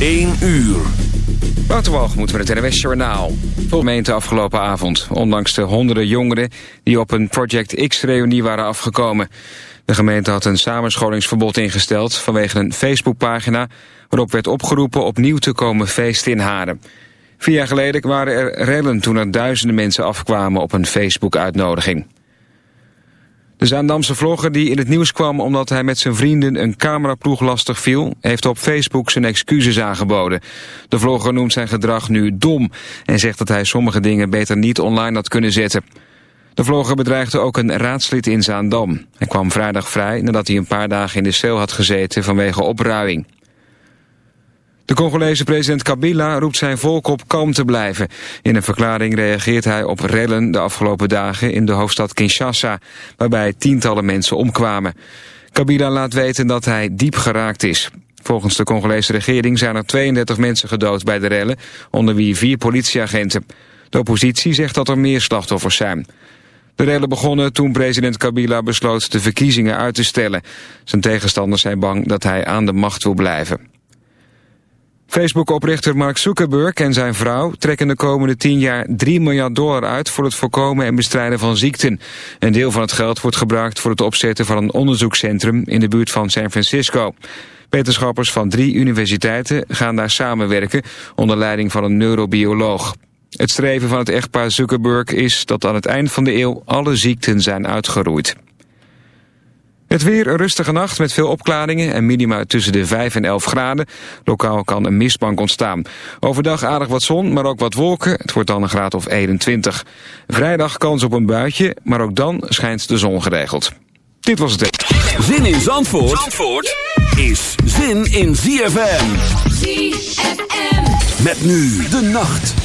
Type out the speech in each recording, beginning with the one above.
1 uur. moeten met het NWS Journaal. Gemeente afgelopen avond, ondanks de honderden jongeren... die op een Project X-reunie waren afgekomen. De gemeente had een samenscholingsverbod ingesteld... vanwege een Facebookpagina waarop werd opgeroepen... opnieuw te komen feesten in Haren. Vier jaar geleden waren er rellen toen er duizenden mensen afkwamen... op een Facebook-uitnodiging. De Zaandamse vlogger die in het nieuws kwam omdat hij met zijn vrienden een cameraploeg lastig viel, heeft op Facebook zijn excuses aangeboden. De vlogger noemt zijn gedrag nu dom en zegt dat hij sommige dingen beter niet online had kunnen zetten. De vlogger bedreigde ook een raadslid in Zaandam. Hij kwam vrijdag vrij nadat hij een paar dagen in de cel had gezeten vanwege opruiing. De Congolese president Kabila roept zijn volk op kalm te blijven. In een verklaring reageert hij op rellen de afgelopen dagen in de hoofdstad Kinshasa, waarbij tientallen mensen omkwamen. Kabila laat weten dat hij diep geraakt is. Volgens de Congolese regering zijn er 32 mensen gedood bij de rellen, onder wie vier politieagenten. De oppositie zegt dat er meer slachtoffers zijn. De rellen begonnen toen president Kabila besloot de verkiezingen uit te stellen. Zijn tegenstanders zijn bang dat hij aan de macht wil blijven. Facebook-oprichter Mark Zuckerberg en zijn vrouw trekken de komende 10 jaar 3 miljard dollar uit voor het voorkomen en bestrijden van ziekten. Een deel van het geld wordt gebruikt voor het opzetten van een onderzoekscentrum in de buurt van San Francisco. Wetenschappers van drie universiteiten gaan daar samenwerken onder leiding van een neurobioloog. Het streven van het echtpaar Zuckerberg is dat aan het eind van de eeuw alle ziekten zijn uitgeroeid. Het weer een rustige nacht met veel opklaringen en minima tussen de 5 en 11 graden. Lokaal kan een mistbank ontstaan. Overdag aardig wat zon, maar ook wat wolken. Het wordt dan een graad of 21. Vrijdag kans op een buitje, maar ook dan schijnt de zon geregeld. Dit was het. Zin in Zandvoort, Zandvoort is zin in ZFM. ZFM. Met nu de nacht.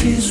she's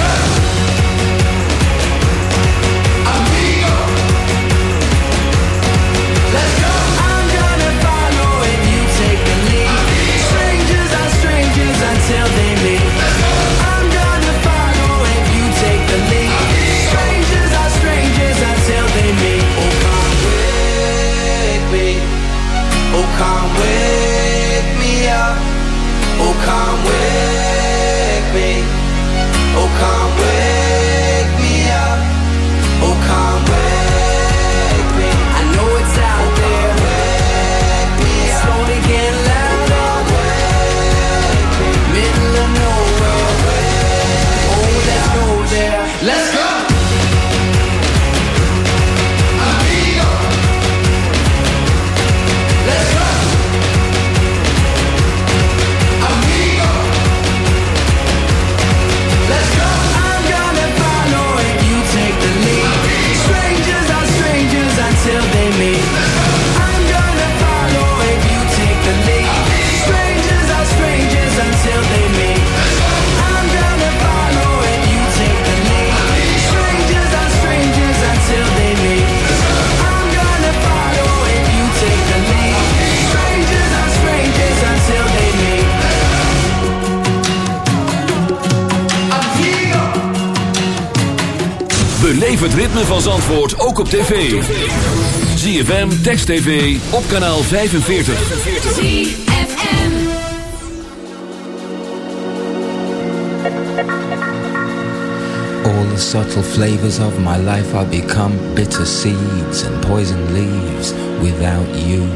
Tv. ZFM, Text TV, op kanaal 45. All the subtle flavors of my life are become bitter seeds and poison leaves without you.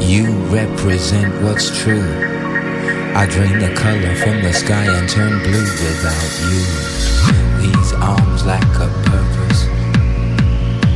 You represent what's true. I drain the color from the sky and turn blue without you. These arms lack a purpose,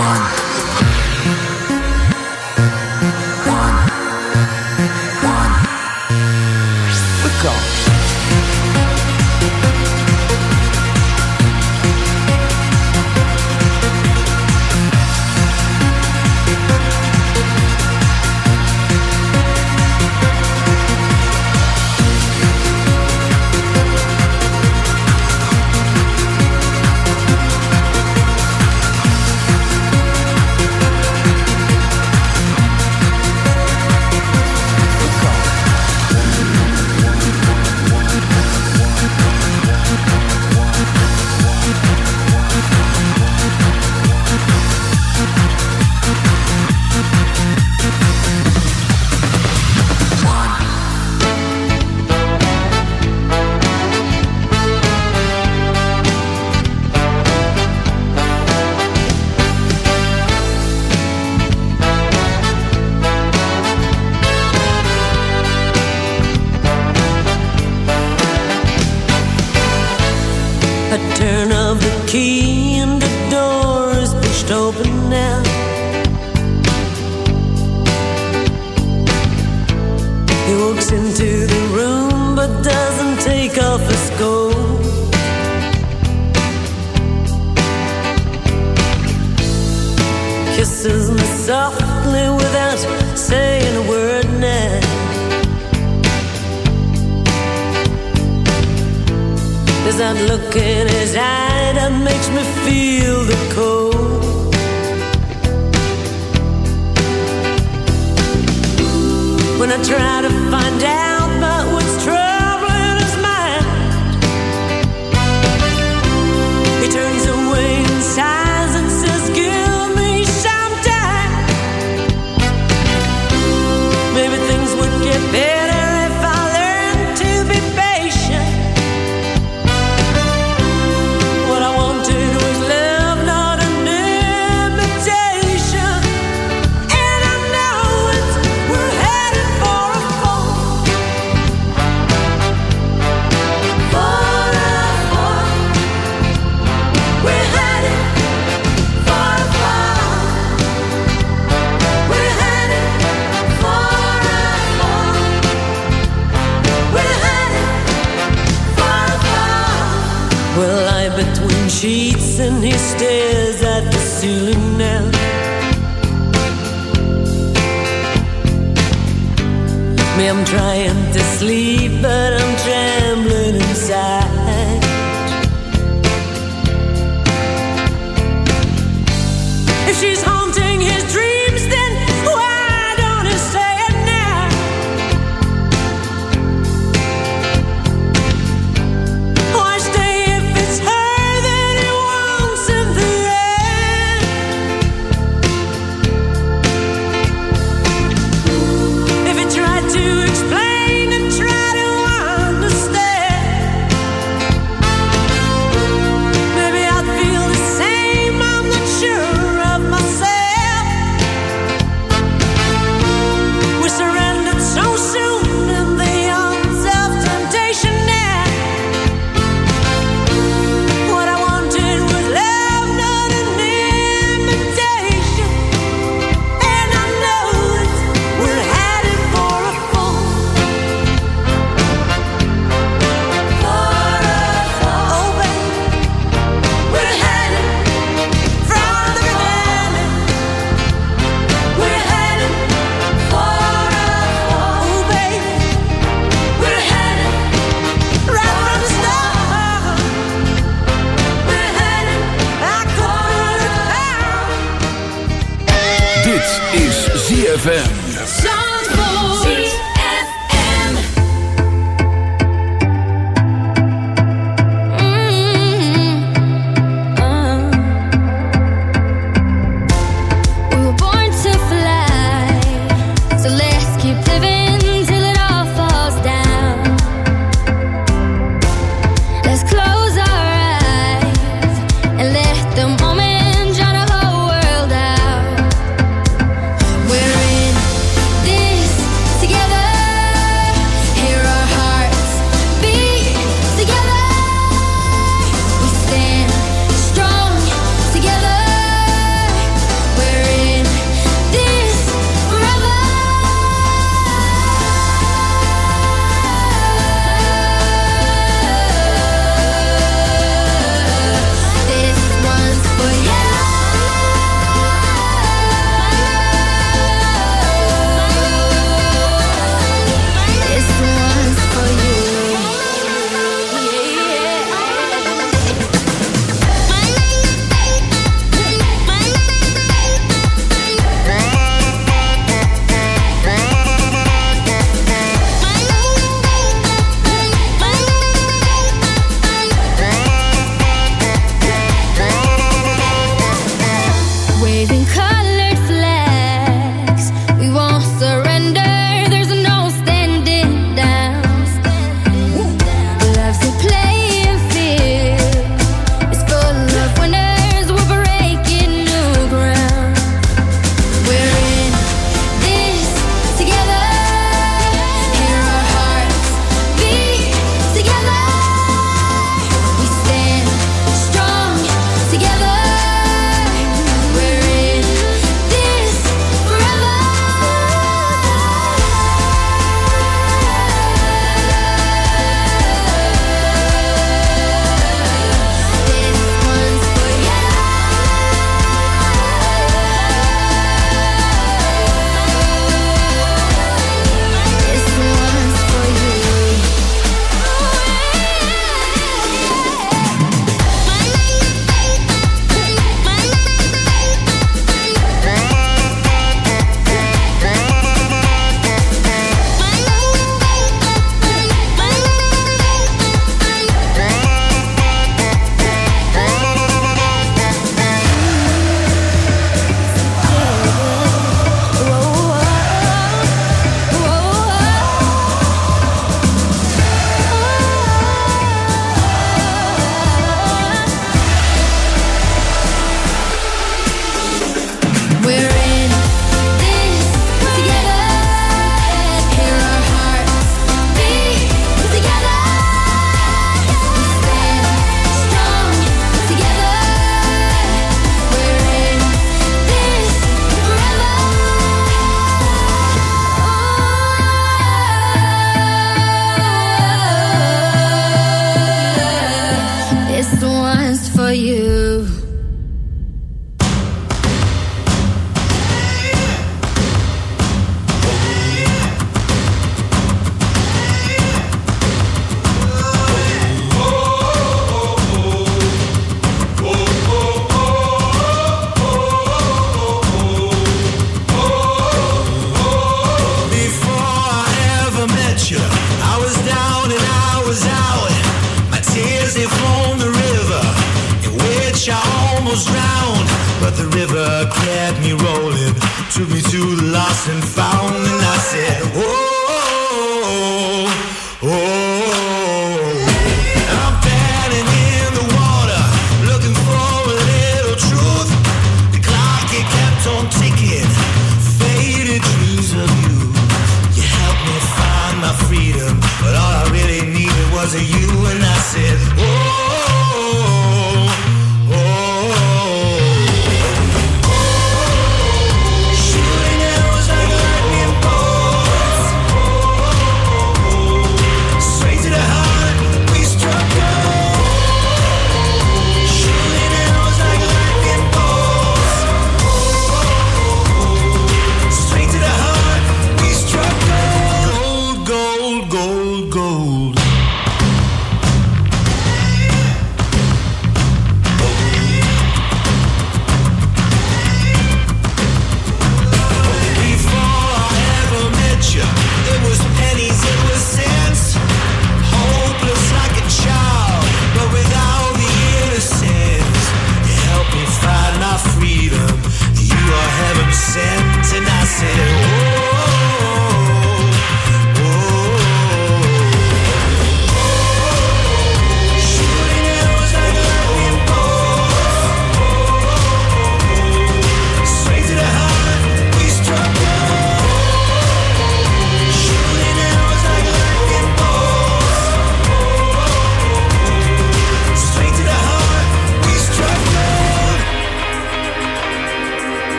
one.